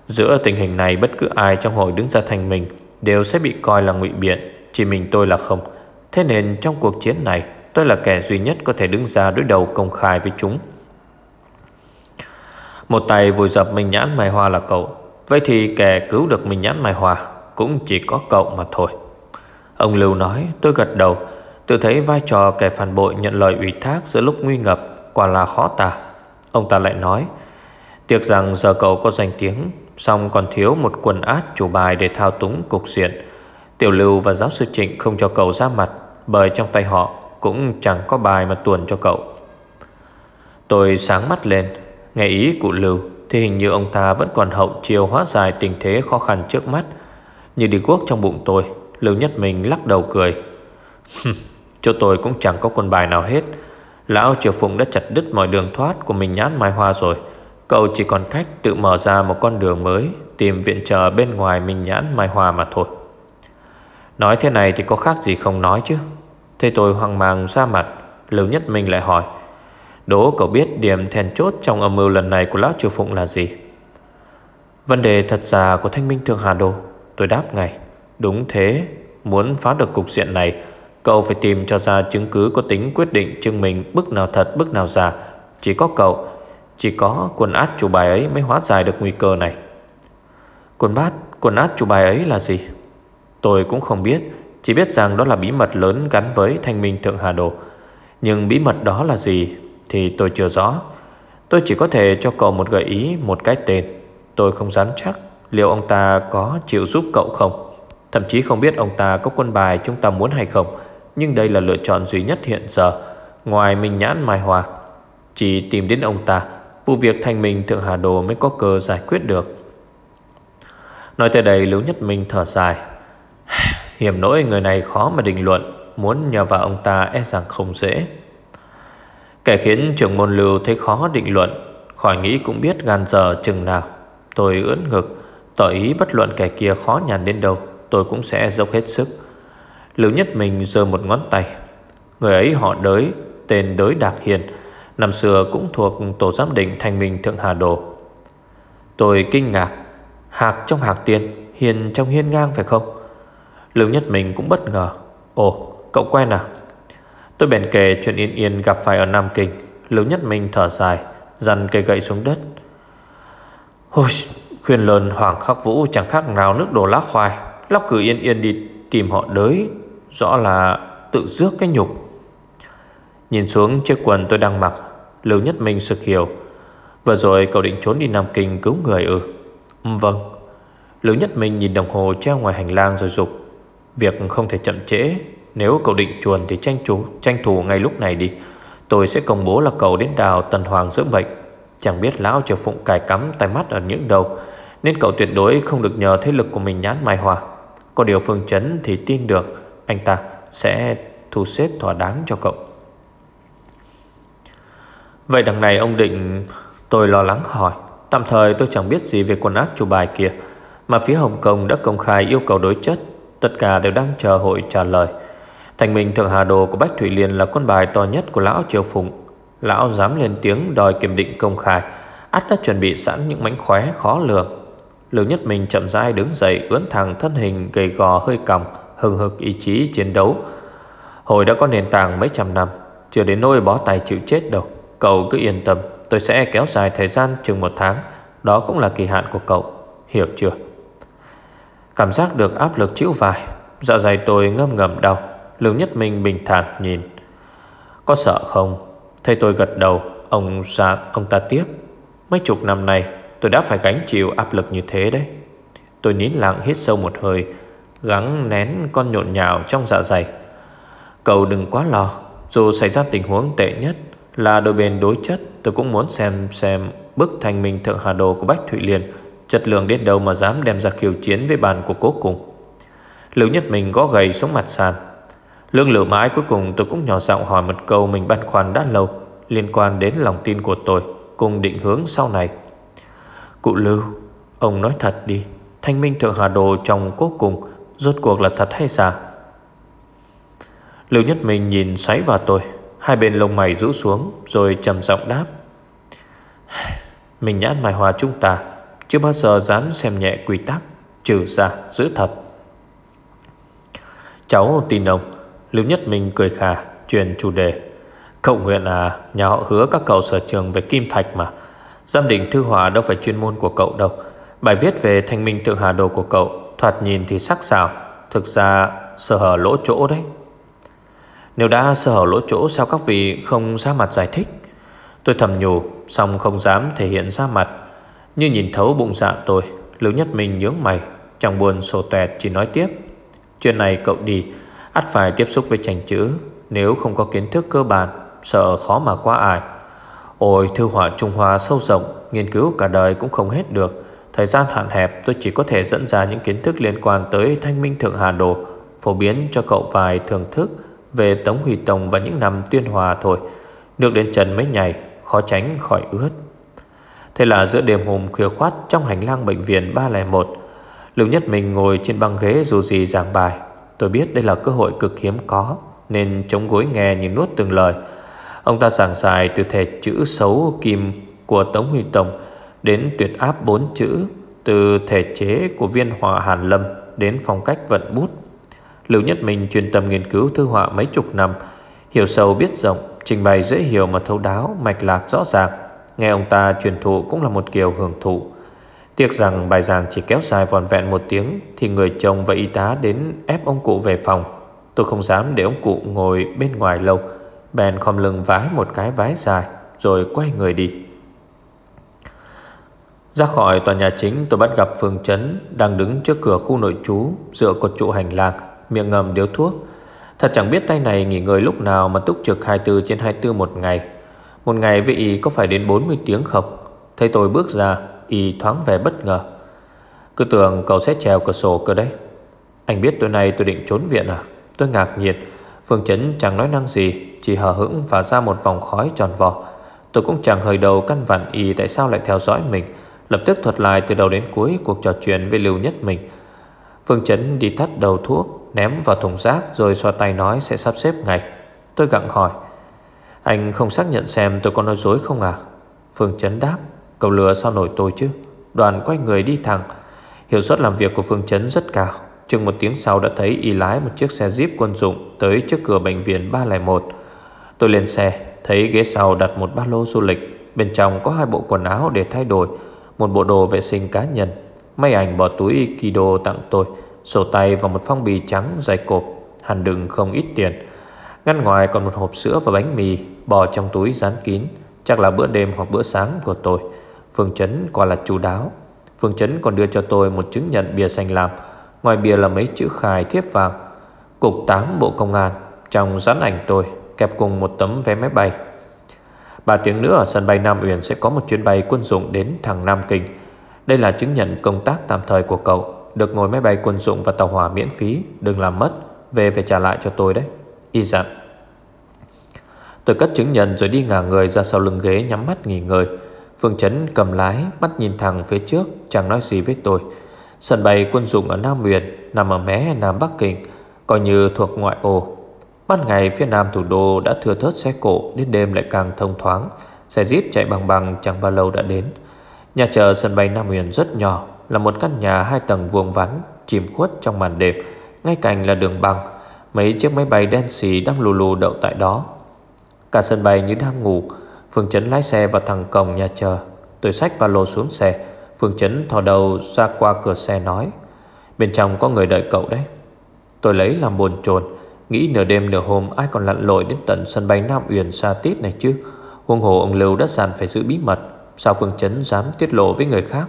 Giữa tình hình này, bất cứ ai trong hội đứng ra thành mình Đều sẽ bị coi là ngụy biện, Chỉ mình tôi là không. Thế nên trong cuộc chiến này, Tôi là kẻ duy nhất có thể đứng ra đối đầu công khai với chúng. Một tay vùi dập Minh Nhãn Mai Hoa là cậu. Vậy thì kẻ cứu được Minh Nhãn Mai Hoa Cũng chỉ có cậu mà thôi. Ông Lưu nói, tôi gật đầu. Tự thấy vai trò kẻ phản bội nhận lời ủy thác giữa lúc nguy ngập Quả là khó tả. Ông ta lại nói, Tiếc rằng giờ cậu có danh tiếng Xong còn thiếu một quần át chủ bài để thao túng cục diện. Tiểu lưu và giáo sư trịnh không cho cậu ra mặt, Bởi trong tay họ cũng chẳng có bài mà tuồn cho cậu. Tôi sáng mắt lên, Nghe ý của lưu Thì hình như ông ta vẫn còn hậu chiều hóa giải tình thế khó khăn trước mắt. Như đi guốc trong bụng tôi, Lưu nhất mình lắc đầu cười. Chỗ tôi cũng chẳng có quân bài nào hết. Lão Triều Phụng đã chặt đứt mọi đường thoát của mình nhãn mai hoa rồi. Cậu chỉ còn cách tự mở ra một con đường mới, Tìm viện trợ bên ngoài Minh Nhãn Mai hòa mà thôi. Nói thế này thì có khác gì không nói chứ? Thế tôi hoang mang ra mặt, Lưu Nhất Minh lại hỏi, Đố cậu biết điểm then chốt trong âm mưu lần này của Lão Triều Phụng là gì? Vấn đề thật giả của Thanh Minh Thượng Hà Đô. Tôi đáp ngay, Đúng thế, Muốn phá được cục diện này, Cậu phải tìm cho ra chứng cứ có tính quyết định, chứng minh bức nào thật bức nào giả. Chỉ có cậu chỉ có quần át chủ bài ấy mới hóa giải được nguy cơ này. Quần bát, Quần át chủ bài ấy là gì? Tôi cũng không biết, Chỉ biết rằng đó là bí mật lớn gắn với thanh minh thượng hà đồ. Nhưng bí mật đó là gì Thì tôi chưa rõ. Tôi chỉ có thể cho cậu một gợi ý Một cái tên. Tôi không dám chắc Liệu ông ta có chịu giúp cậu không. Thậm chí không biết ông ta có quân bài chúng ta muốn hay không. Nhưng đây là lựa chọn duy nhất hiện giờ, Ngoài Minh Nhãn Mai Hòa Chỉ tìm đến ông ta Vụ việc thành mình Thượng Hà Đồ mới có cơ giải quyết được. Nói tới đây, Lưu Nhất Minh thở dài. Hiểm nỗi người này khó mà định luận, Muốn nhờ vào ông ta e rằng không dễ. Kẻ khiến trưởng môn lưu thấy khó định luận, Khỏi nghĩ cũng biết gan giờ chừng nào. Tôi ưỡn ngực, Tỏ ý bất luận kẻ kia khó nhằn đến đâu, Tôi cũng sẽ dốc hết sức. Lưu nhất mình giơ một ngón tay. Người ấy họ đới, Tên đới Đạc Hiền Năm xưa cũng thuộc tổ giám định thành minh Thượng Hà Đồ. Tôi kinh ngạc, Hạc trong hạc tiên, Hiền trong hiên ngang phải không? Lưu nhất mình cũng bất ngờ. Ồ, cậu quen à? Tôi bèn kể chuyện Yên Yên gặp phải ở Nam Kinh. Lưu nhất mình thở dài, Dằn cây gậy xuống đất. Ôi, Khuyên lớn Hoàng Khắc Vũ chẳng khác nào nước đổ lá khoai. Lóc cử Yên Yên đi tìm họ đới, Rõ là tự rước cái nhục. Nhìn xuống chiếc quần tôi đang mặc Lưu Nhất Minh sực hiểu. Vừa rồi cậu định trốn đi Nam Kinh cứu người ư? Ừ, Vâng. Lưu Nhất Minh nhìn đồng hồ treo ngoài hành lang rồi dục Việc không thể chậm trễ Nếu cậu định chuồn thì tranh thủ tranh thủ ngay lúc này đi. Tôi sẽ công bố là cậu đến đào Tần Hoàng dưỡng bệnh. Chẳng biết lão triều phụng cài cắm tay mắt ở những đầu Nên cậu tuyệt đối không được nhờ thế lực của mình nhán mai hòa. Có điều phương chấn thì tin được Anh ta sẽ thu xếp thỏa đáng cho cậu. Vậy đằng này ông định Tôi lo lắng hỏi. Tạm thời tôi chẳng biết gì về quân ác chủ bài kia, Mà phía Hồng Kông đã công khai yêu cầu đối chất. Tất cả đều đang chờ hội trả lời. Thành minh, Thượng Hà Đồ của Bách Thủy Liên Là quân bài to nhất của Lão Triều Phụng. Lão dám lên tiếng đòi kiểm định công khai Át đã chuẩn bị sẵn những mánh khóe khó lường. Lưu Nhất Minh chậm rãi đứng dậy ướn thẳng thân hình gầy gò hơi còng, hừng hực ý chí chiến đấu. Hồi đã có nền tảng mấy trăm năm, Chưa đến nỗi bó tay chịu chết đâu. Cậu cứ yên tâm, Tôi sẽ kéo dài thời gian chừng một tháng. Đó cũng là kỳ hạn của cậu, Hiểu chưa? Cảm giác được áp lực chịu vải Dạ dày tôi ngâm ngầm đau Lưu Nhất Minh bình thản nhìn. Có sợ không? Thấy tôi gật đầu, Ông ra ông ta tiếp Mấy chục năm nay, tôi đã phải gánh chịu áp lực như thế đấy. Tôi nín lặng hít sâu một hơi, Gắng nén con nhộn nhào trong dạ dày. Cậu đừng quá lo, Dù xảy ra tình huống tệ nhất là đôi bên đối chất. Tôi cũng muốn xem xem Bức thành minh thượng hà đồ của Bách Thụy Liên, Chất lượng đến đâu mà dám đem ra khiêu chiến với bàn của cố cùng. Lưu nhất mình gõ gầy xuống mặt sàn. Lương lửa mãi cuối cùng tôi cũng nhỏ giọng hỏi một câu mình băn khoăn đã lâu, Liên quan đến lòng tin của tôi, Cùng định hướng sau này. Cụ Lưu, Ông nói thật đi, Thanh minh thượng hà đồ trong cố cùng Rốt cuộc là thật hay giả? Lưu Nhất mình nhìn xoáy vào tôi. Hai bên lông mày rũ xuống, Rồi trầm giọng đáp. Mình nhãn mài hòa chúng ta, Chưa bao giờ dám xem nhẹ quy tắc, Trừ ra giữ thật. Cháu tin ông, Lưu Nhất Minh cười khà, Truyền chủ đề. Cậu nguyện à Nhà họ hứa các cậu sở trường về kim thạch mà. Giám định thư họa đâu phải chuyên môn của cậu đâu. Bài viết về thanh minh thượng hà đồ của cậu, Thoạt nhìn thì sắc sảo, Thực ra sơ hở lỗ chỗ đấy. Nếu đã sơ hở lỗ chỗ Sao các vị không ra mặt giải thích? Tôi thầm nhủ Xong không dám thể hiện ra mặt. Như nhìn thấu bụng dạ tôi, Lưu Nhất Minh nhướng mày, Chẳng buồn sổ tẹt chỉ nói tiếp. Chuyện này cậu đi, ắt phải tiếp xúc với tranh chữ, Nếu không có kiến thức cơ bản, Sợ khó mà qua ải. Ôi, thư họa Trung Hoa sâu rộng, Nghiên cứu cả đời cũng không hết được. Thời gian hạn hẹp, tôi chỉ có thể dẫn ra những kiến thức liên quan tới thanh minh thượng hà đồ, Phổ biến cho cậu vài thưởng thức. Về Tống Huy Tông và những năm tuyên hòa thôi. Nước đến trần mới nhảy Khó tránh khỏi ướt. Thế là giữa đêm hôm khuya khoát, Trong hành lang bệnh viện 301 Lưu Nhất Mình ngồi trên băng ghế dù gì giảng bài. Tôi biết đây là cơ hội cực hiếm có, Nên chống gối nghe như nuốt từng lời. Ông ta giảng dài từ thể chữ xấu kim của Tống Huy Tông Đến tuyệt áp bốn chữ Từ thể chế của viên họa Hàn Lâm Đến phong cách vận bút. Lưu Nhất Minh chuyên tâm nghiên cứu thư họa mấy chục năm. Hiểu sâu biết rộng, Trình bày dễ hiểu mà thấu đáo, Mạch lạc rõ ràng. Nghe ông ta truyền thụ cũng là một kiểu hưởng thụ. Tiếc rằng bài giảng chỉ kéo dài vòn vẹn một tiếng, Thì người chồng và y tá đến ép ông cụ về phòng. Tôi không dám để ông cụ ngồi bên ngoài lâu. Bèn khom lưng vái một cái vái dài, Rồi quay người đi. Ra khỏi tòa nhà chính, tôi bắt gặp Phương Trấn Đang đứng trước cửa khu nội trú, Dựa cột trụ hành lang. Miệng ngầm điếu thuốc. Thật chẳng biết tay này nghỉ ngơi lúc nào Mà túc trực 24 trên 24 một ngày. Một ngày với y có phải đến 40 tiếng không? Thấy tôi bước ra, Y thoáng vẻ bất ngờ. Cứ tưởng cậu sẽ trèo cửa sổ cơ đấy. Anh biết tối nay tôi định trốn viện à? Tôi ngạc nhiên. Phương Chấn chẳng nói năng gì, Chỉ hờ hững và ra một vòng khói tròn vò. Tôi cũng chẳng hơi đầu căn vặn y Tại sao lại theo dõi mình. Lập tức thuật lại từ đầu đến cuối Cuộc trò chuyện với Lưu Nhất mình Phương Chấn đi thắt đầu thuốc. Ném vào thùng rác rồi xoa tay nói sẽ sắp xếp ngay. Tôi gặng hỏi. Anh không xác nhận xem tôi có nói dối không à? Phương Chấn đáp. Cầu lừa sao nổi tôi chứ? Đoàn quay người đi thẳng. Hiệu suất làm việc của Phương Chấn rất cao. Chừng một tiếng sau đã thấy y lái một chiếc xe Jeep quân dụng Tới trước cửa bệnh viện 301 Tôi lên xe, Thấy ghế sau đặt một ba lô du lịch. Bên trong có hai bộ quần áo để thay đổi, Một bộ đồ vệ sinh cá nhân. May ảnh bỏ túi Kido tặng tôi. Sổ tay và một phong bì trắng dày cộp, Hẳn đừng không ít tiền. Ngăn ngoài còn một hộp sữa và bánh mì bỏ trong túi dán kín. Chắc là bữa đêm hoặc bữa sáng của tôi. Phương Chấn quả là chú đáo. Phương Chấn còn đưa cho tôi một chứng nhận bia xanh làm Ngoài bia là mấy chữ khai thiếp vàng. Cục 8 Bộ Công an, Trong dán ảnh tôi, Kẹp cùng một tấm vé máy bay. Ba tiếng nữa ở sân bay Nam Uyển Sẽ có một chuyến bay quân dụng đến thẳng Nam Kinh. Đây là chứng nhận công tác tạm thời của cậu. Được ngồi máy bay quân dụng và tàu hỏa miễn phí, Đừng làm mất. Về phải trả lại cho tôi đấy. Y dặn. Tôi cất chứng nhận rồi đi ngả người ra sau lưng ghế nhắm mắt nghỉ ngơi. Phương Chấn cầm lái, Mắt nhìn thẳng phía trước, Chẳng nói gì với tôi. Sân bay quân dụng ở Nam Huyền Nằm ở mé Nam Bắc Kinh, Coi như thuộc ngoại ô. Ban ngày phía nam thủ đô đã thừa thớt xe cộ, Đến đêm lại càng thông thoáng. Xe jeep chạy bằng bằng chẳng bao lâu đã đến. Nhà chờ sân bay Nam Huyền rất nhỏ là một căn nhà hai tầng vuông vắn, Chìm khuất trong màn đêm. Ngay cạnh là đường băng, Mấy chiếc máy bay đen xì đang lù lù đậu tại đó. Cả sân bay như đang ngủ, Phương Chấn lái xe vào thẳng cổng nhà chờ. Tôi xách ba lô xuống xe, Phương Chấn thò đầu ra qua cửa xe nói, Bên trong có người đợi cậu đấy. Tôi lấy làm buồn chồn, Nghĩ nửa đêm nửa hôm ai còn lặn lội đến tận sân bay Nam Uyển xa tít này chứ. Huông hồ ông Lưu đã dàn phải giữ bí mật, Sao Phương Chấn dám tiết lộ với người khác?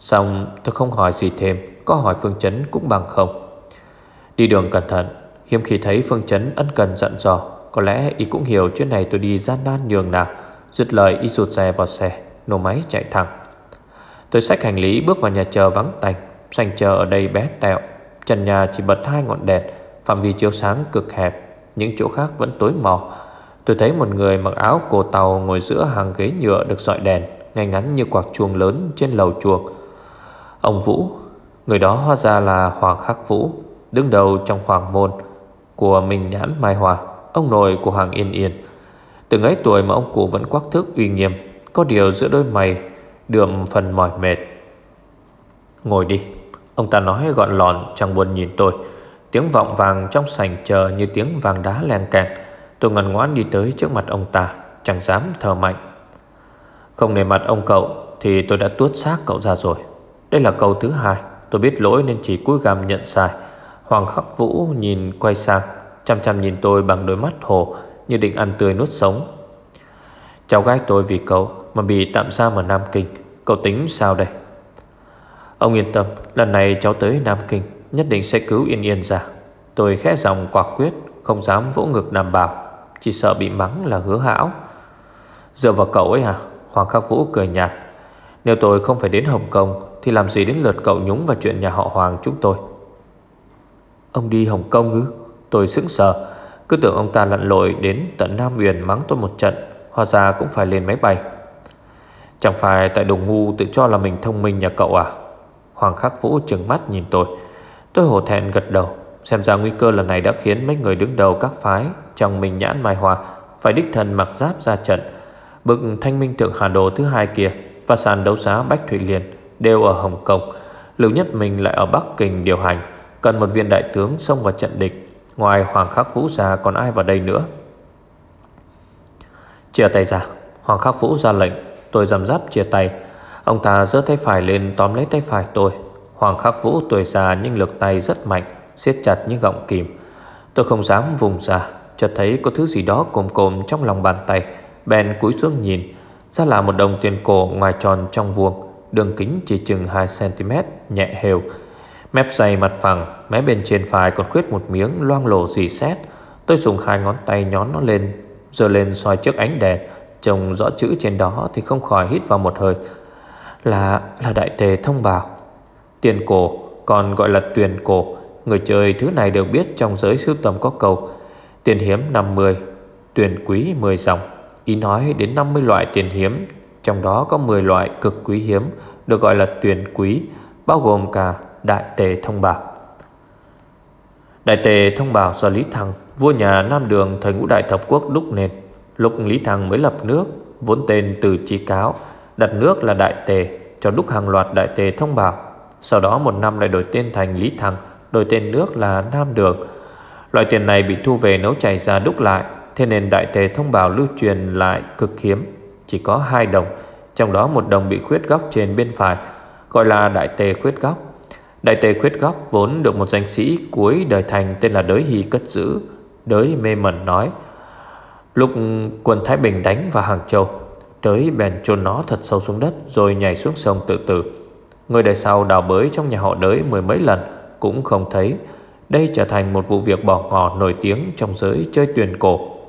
Xong, tôi không hỏi gì thêm, Có hỏi Phương Chấn cũng bằng không. Đi đường cẩn thận, Hiếm khi thấy Phương Chấn ân cần dặn dò, Có lẽ y cũng hiểu chuyện này tôi đi gian nan nhường nào, Dứt lời y rụt xe vào xe, Nổ máy chạy thẳng. Tôi xách hành lý bước vào nhà chờ vắng tành Sành chờ ở đây bé tẹo. Trần nhà chỉ bật hai ngọn đèn, Phạm vi chiếu sáng cực hẹp, Những chỗ khác vẫn tối mò. Tôi thấy một người mặc áo cổ tàu Ngồi giữa hàng ghế nhựa được dọi đèn, Ngay ngắn như quạt chuông lớn trên lầu chuồng. Ông Vũ, Người đó hóa ra là Hoàng Khắc Vũ, Đứng đầu trong hoàng môn Của Minh Nhãn Mai Hòa, Ông nội của Hoàng Yên Yên. Từng ấy tuổi mà ông cụ vẫn quắc thước uy nghiêm, Có điều giữa đôi mày Đượm phần mỏi mệt. Ngồi đi, Ông ta nói gọn lòn chẳng buồn nhìn tôi. Tiếng vọng vàng trong sảnh chờ như tiếng vàng đá len càng Tôi ngần ngoãn đi tới trước mặt ông ta, Chẳng dám thở mạnh. Không nề mặt ông cậu Thì tôi đã tuốt xác cậu ra rồi. Đây là câu thứ hai. Tôi biết lỗi nên chỉ cúi gằm nhận sai. Hoàng khắc vũ nhìn quay sang, Chăm chăm nhìn tôi bằng đôi mắt hồ Như định ăn tươi nuốt sống. Cháu gái tôi vì cậu Mà bị tạm giam ở Nam Kinh. Cậu tính sao đây? Ông yên tâm, Lần này cháu tới Nam Kinh, Nhất định sẽ cứu Yên Yên ra. Tôi khẽ giọng quả quyết, Không dám vỗ ngực đảm bảo, Chỉ sợ bị mắng là hứa hảo. Dựa vào cậu ấy à Hoàng Khắc Vũ cười nhạt. Nếu tôi không phải đến Hồng Kông thì làm gì đến lượt cậu nhúng vào chuyện nhà họ Hoàng chúng tôi? Ông đi Hồng Kông ư? Tôi sững sờ. Cứ tưởng ông ta lặn lội đến tận Nam Huyền mắng tôi một trận, Hóa ra cũng phải lên máy bay. Chẳng phải tại đồng ngu tự cho là mình thông minh nhà cậu à? Hoàng Khắc Vũ trừng mắt nhìn tôi. Tôi hổ thẹn gật đầu. Xem ra nguy cơ lần này đã khiến mấy người đứng đầu các phái Trong mình nhãn mai hòa Phải đích thân mặc giáp ra trận. Bực thanh minh thượng Hà Đồ thứ hai kia Và sàn đấu giá Bách Thủy Liên. Đều ở Hồng Kông. Lưu nhất mình lại ở Bắc Kinh điều hành, Cần một viên đại tướng xông vào trận địch. Ngoài Hoàng Khắc Vũ ra còn ai vào đây nữa? Chia tay ra. Hoàng Khắc Vũ ra lệnh, Tôi dầm giáp chia tay. Ông ta giơ tay phải lên tóm lấy tay phải tôi. Hoàng Khắc Vũ tuổi già nhưng lực tay rất mạnh, siết chặt như gọng kìm. Tôi không dám vùng ra, Chợt thấy có thứ gì đó cồm cồm trong lòng bàn tay, Bèn cúi xuống nhìn. Ra là một đồng tiền cổ ngoài tròn trong vuông. Đường kính chỉ chừng 2cm Nhẹ hều. Mép dày mặt phẳng Mé bên trên phải còn khuyết một miếng loang lổ dì xét Tôi dùng hai ngón tay nhón nó lên Giờ lên soi trước ánh đèn. Trông rõ chữ trên đó thì không khỏi hít vào một hơi. Là là đại tề thông bảo, Tiền cổ còn gọi là tuyền cổ. Người chơi thứ này đều biết trong giới sưu tầm có cầu Tiền hiếm 50 Tuyển quý 10 dòng. Ý nói đến 50 loại tiền hiếm trong đó có 10 loại cực quý hiếm, Được gọi là tuyển quý, Bao gồm cả đại tề thông bảo. Đại tề thông bảo do Lý Thăng, Vua nhà Nam Đường thời ngũ đại thập quốc đúc nền. Lúc Lý Thăng mới lập nước, Vốn tên từ chi cáo, Đặt nước là đại tề, Cho đúc hàng loạt đại tề thông bảo. Sau đó một năm lại đổi tên thành Lý Thăng, Đổi tên nước là Nam Đường. Loại tiền này bị thu về nấu chảy ra đúc lại, Thế nên đại tề thông bảo lưu truyền lại cực hiếm. Chỉ có hai đồng, Trong đó một đồng bị khuyết góc trên bên phải, Gọi là đại tề khuyết góc Đại tề khuyết góc vốn được một danh sĩ cuối đời thành tên là Đới Hy cất giữ, Đới mê mẩn nói. Lúc quân Thái Bình đánh vào Hàng Châu, Đới bèn chôn nó thật sâu xuống đất Rồi nhảy xuống sông tự tử. Người đời sau đào bới trong nhà họ đới mười mấy lần Cũng không thấy. Đây trở thành một vụ việc bỏ ngỏ nổi tiếng Trong giới chơi tuyển cổ.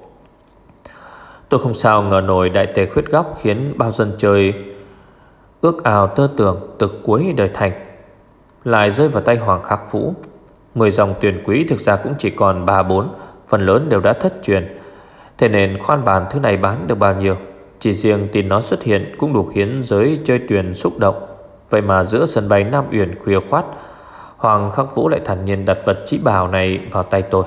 Tôi không sao ngờ nổi đại tề khuyết góc Khiến bao dân chơi. Ước ào tơ tưởng từ cuối đời thành. Lại rơi vào tay Hoàng Khắc Vũ. Mười dòng tuyển quý thực ra cũng chỉ còn ba bốn, Phần lớn đều đã thất truyền. Thế nên khoan bàn thứ này bán được bao nhiêu? Chỉ riêng tin nó xuất hiện Cũng đủ khiến giới chơi tuyển xúc động. Vậy mà giữa sân bay Nam Uyển khuya khoát, Hoàng Khắc Vũ lại thản nhiên đặt vật chỉ bảo này vào tay tôi.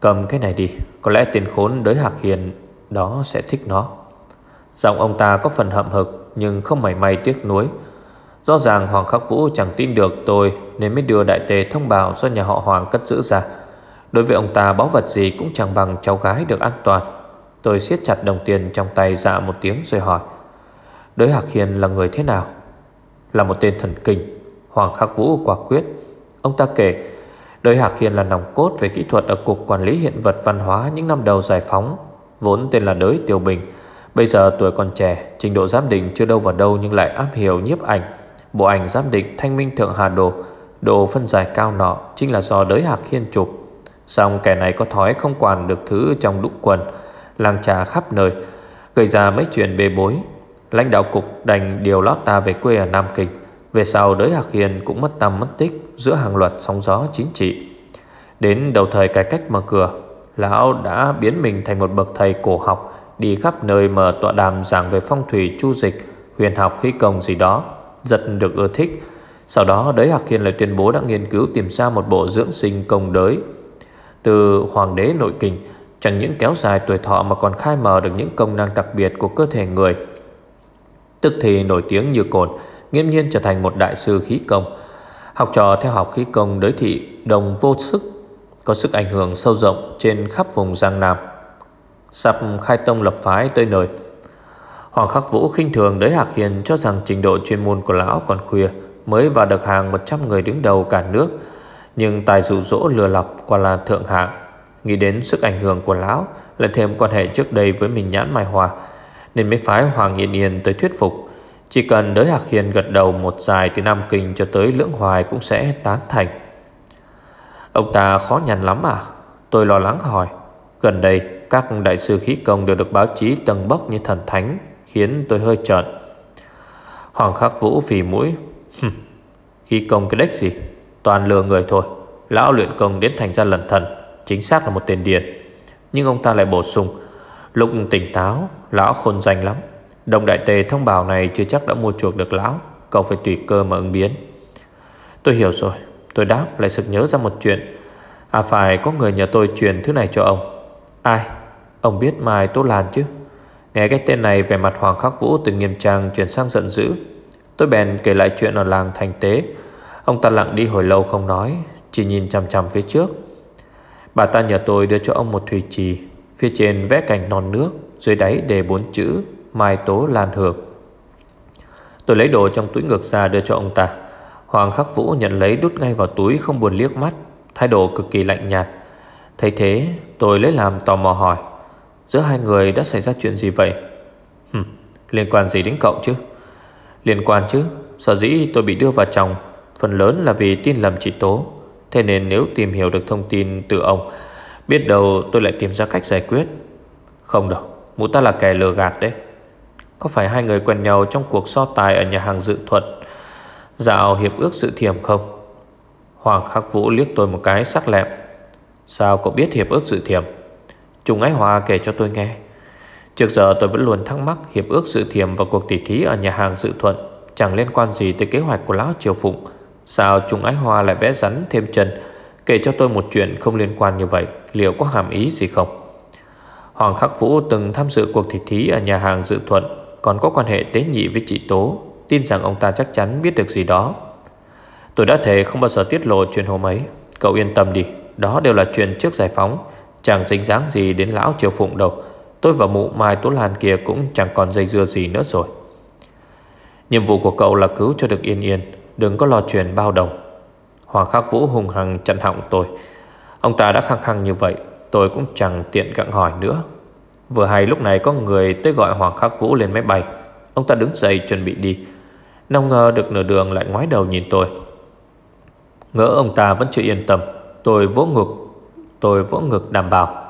Cầm cái này đi, Có lẽ tiền khốn đới Hạc Hiền Đó sẽ thích nó. Giọng ông ta có phần hậm hực, Nhưng không mảy may tiếc nuối. Rõ ràng Hoàng Khắc Vũ chẳng tin được tôi, Nên mới đưa đại tề thông báo do nhà họ Hoàng cất giữ ra. Đối với ông ta, báu vật gì cũng chẳng bằng cháu gái được an toàn. Tôi siết chặt đồng tiền trong tay dạ một tiếng rồi hỏi, Đới Hạc Hiền là người thế nào? Là một tên thần kinh. Hoàng Khắc Vũ quả quyết. Ông ta kể Đới Hạc Hiền là nòng cốt về kỹ thuật Ở Cục Quản lý Hiện vật Văn hóa những năm đầu giải phóng, Vốn tên là Đới Tiểu Bình. Bây giờ tuổi còn trẻ, Trình độ giám định chưa đâu vào đâu Nhưng lại am hiểu nhiếp ảnh. Bộ ảnh giám định Thanh Minh Thượng Hà Đồ, Độ phân giải cao nọ Chính là do Đới Hạc Hiên chụp. Xong kẻ này có thói không quản được thứ trong đũng quần, Làng trà khắp nơi, Gây ra mấy chuyện bê bối. Lãnh đạo cục đành điều lót ta về quê ở Nam Kinh về sau, đới Hạc Hiền cũng mất tâm mất tích Giữa hàng loạt sóng gió chính trị. Đến đầu thời cải cách mở cửa, Lão đã biến mình thành một bậc thầy cổ học, Đi khắp nơi mở tọa đàm giảng về phong thủy, chu dịch, Huyền học, khí công gì đó giật được ưa thích. Sau đó, đới Hạc Hiền lại tuyên bố đã nghiên cứu tìm ra một bộ dưỡng sinh công đới. Từ hoàng đế nội kinh Chẳng những kéo dài tuổi thọ mà còn khai mở được những công năng đặc biệt của cơ thể người. Tức thì nổi tiếng như cồn Nghiêm nhiên trở thành một đại sư khí công. Học trò theo học khí công đới thị, đồng vô sức, Có sức ảnh hưởng sâu rộng trên khắp vùng Giang Nam. Sắp khai tông lập phái tới nơi, Hoàng Khắc Vũ khinh thường đới Hạc Hiền cho rằng trình độ chuyên môn của lão còn khuya, Mới vào được hàng 100 người đứng đầu cả nước. Nhưng tài dụ dỗ lừa lọc quả là thượng hạng Nghĩ đến sức ảnh hưởng của lão, Lại thêm quan hệ trước đây với mình nhãn mai hòa Nên mới phái Hoàng Yên Yên tới thuyết phục. Chỉ cần đới Hạc Hiền gật đầu một dài Từ Nam Kinh cho tới Lưỡng Hoài Cũng sẽ tán thành. Ông ta khó nhằn lắm à? Tôi lo lắng hỏi. Gần đây, các đại sư khí công đều được báo chí tầng bốc như thần thánh, Khiến tôi hơi trợn. Hoàng khắc vũ phì mũi. Khí công cái đếch gì? Toàn lừa người thôi. Lão luyện công đến thành ra lần thần, Chính xác là một tên điên Nhưng ông ta lại bổ sung, Lúc tỉnh táo, Lão khôn danh lắm. Đồng đại tề thông báo này chưa chắc đã mua chuộc được lão. Cậu phải tùy cơ mà ứng biến. Tôi hiểu rồi. Tôi đáp, lại sực nhớ ra một chuyện. À phải có người nhờ tôi truyền thứ này cho ông. Ai? Ông biết Mai Tố Lan chứ? Nghe cái tên này về mặt Hoàng Khắc Vũ từ nghiêm trang chuyển sang giận dữ. Tôi bèn kể lại chuyện ở làng thành tế. Ông ta lặng đi hồi lâu không nói, Chỉ nhìn chằm chằm phía trước. Bà ta nhờ tôi đưa cho ông một thủy trì, Phía trên vẽ cảnh non nước, Dưới đáy đề bốn chữ. Mai tố lan hược. Tôi lấy đồ trong túi ngược ra đưa cho ông ta. Hoàng khắc vũ nhận lấy đút ngay vào túi Không buồn liếc mắt Thái độ cực kỳ lạnh nhạt. Thấy thế tôi lấy làm tò mò hỏi Giữa hai người đã xảy ra chuyện gì vậy? Hừm, Liên quan gì đến cậu chứ? Liên quan chứ Sở dĩ tôi bị đưa vào chồng Phần lớn là vì tin lầm chị Tố. Thế nên nếu tìm hiểu được thông tin từ ông Biết đâu tôi lại tìm ra cách giải quyết. Không đâu Mụ ta là kẻ lừa gạt đấy. Có phải hai người quen nhau trong cuộc so tài Ở nhà hàng dự thuật, Dạo hiệp ước sự thiểm không? Hoàng khắc vũ liếc tôi một cái sắc lẹm. Sao cậu biết hiệp ước dự thiểm? Trung Ái Hòa kể cho tôi nghe. Trước giờ tôi vẫn luôn thắc mắc Hiệp ước dự thiểm và cuộc tỷ thí ở nhà hàng dự thuận Chẳng liên quan gì tới kế hoạch của Lão Triều Phụng. Sao Trung Ái Hoa lại vẽ rắn thêm chân, Kể cho tôi một chuyện không liên quan như vậy, Liệu có hàm ý gì không? Hoàng Khắc Vũ từng tham dự cuộc thị thí Ở nhà hàng dự thuận còn có quan hệ tế nhị với chị Tố, Tin rằng ông ta chắc chắn biết được gì đó. Tôi đã thề không bao giờ tiết lộ chuyện hôm ấy. Cậu yên tâm đi, Đó đều là chuyện trước giải phóng. Chẳng dính dáng gì đến lão triều phụng đâu. Tôi và mụ Mai Tố Lan kia Cũng chẳng còn dây dưa gì nữa rồi. Nhiệm vụ của cậu là cứu cho được yên yên, Đừng có lo chuyện bao đồng. Hoàng Khắc Vũ hùng hằng chặn họng tôi. Ông ta đã khăng khăng như vậy, Tôi cũng chẳng tiện gặng hỏi nữa. Vừa hay lúc này có người tới gọi Hoàng Khắc Vũ lên máy bay. Ông ta đứng dậy chuẩn bị đi. Nào ngờ được nửa đường lại ngoái đầu nhìn tôi. Ngỡ ông ta vẫn chưa yên tâm, Tôi vỗ ngực, Tôi vỗ ngực đảm bảo.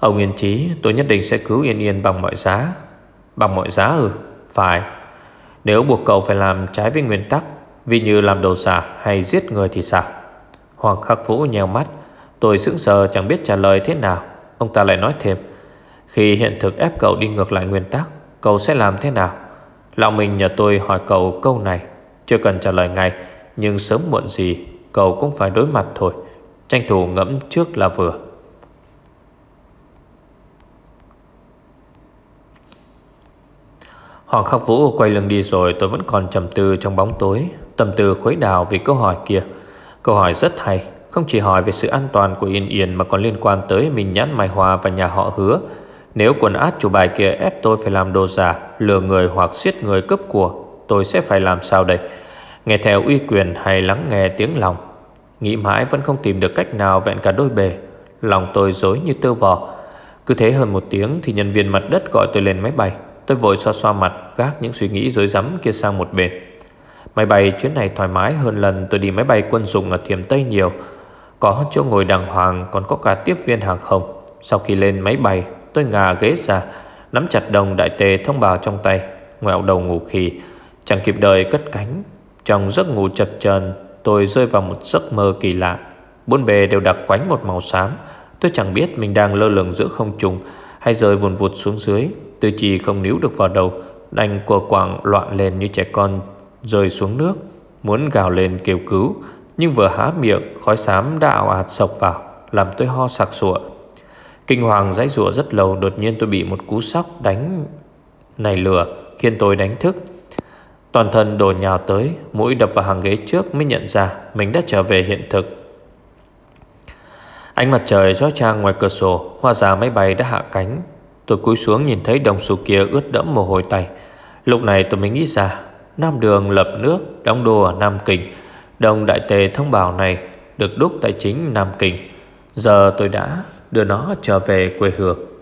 Ông yên trí tôi nhất định sẽ cứu Yên Yên bằng mọi giá, Bằng mọi giá ừ Phải. Nếu buộc cậu phải làm trái với nguyên tắc Vì như làm đồ xả hay giết người thì sao Hoàng khắc vũ nheo mắt, Tôi sững sờ chẳng biết trả lời thế nào. Ông ta lại nói thêm. Khi hiện thực ép cậu đi ngược lại nguyên tắc, Cậu sẽ làm thế nào? Lão mình nhờ tôi hỏi cậu câu này. Chưa cần trả lời ngay, Nhưng sớm muộn gì, Cậu cũng phải đối mặt thôi. Tranh thủ ngẫm trước là vừa. Hoàng Khắc Vũ quay lưng đi rồi tôi vẫn còn trầm tư trong bóng tối, Tâm tư khuấy đào vì câu hỏi kia. Câu hỏi rất hay, Không chỉ hỏi về sự an toàn của Yên Yên Mà còn liên quan tới mình nhãn Mai Hoa và nhà họ hứa. Nếu quần át chủ bài kia ép tôi phải làm đồ giả, Lừa người hoặc giết người cướp của, Tôi sẽ phải làm sao đây? Nghe theo uy quyền hay lắng nghe tiếng lòng, Nghĩ mãi vẫn không tìm được cách nào vẹn cả đôi bề. Lòng tôi dối như tơ vò. Cứ thế hơn một tiếng thì nhân viên mặt đất gọi tôi lên máy bay. Tôi vội xoa xoa mặt, Gác những suy nghĩ dối rắm kia sang một bên. Máy bay chuyến này thoải mái hơn lần tôi đi máy bay quân dụng ở Thiểm Tây nhiều. Có chỗ ngồi đàng hoàng, Còn có cả tiếp viên hàng không. Sau khi lên máy bay Tôi ngà ghế ra, Nắm chặt đồng đại tề thông báo trong tay, Ngoẹo đầu ngủ khi Chẳng kịp đợi cất cánh, Trong giấc ngủ chập chờn, Tôi rơi vào một giấc mơ kỳ lạ. Bốn bề đều đặc quánh một màu xám. Tôi chẳng biết mình đang lơ lửng giữa không trung Hay rơi vùn vụt xuống dưới. Tư trì không níu được vào đầu, Đành của quảng loạn lên như trẻ con, Rơi xuống nước, Muốn gào lên kêu cứu. Nhưng vừa há miệng, khói xám đã ảo ạt sộc vào, Làm tôi ho sặc sụa. Kinh hoàng dãy rủa rất lâu, Đột nhiên tôi bị một cú sóc đánh Này lửa, khiến tôi đánh thức. Toàn thân đổ nhào tới, Mũi đập vào hàng ghế trước mới nhận ra Mình đã trở về hiện thực. Ánh mặt trời rót trang ngoài cửa sổ, Hoa già máy bay đã hạ cánh. Tôi cúi xuống nhìn thấy đồng xu kia ướt đẫm mồ hôi tay. Lúc này tôi mới nghĩ ra, Nam Đường lập nước, đóng đô ở Nam Kinh Đồng đại tề thông báo này Được đúc tại chính Nam Kinh Giờ tôi đã đưa nó trở về quê hương.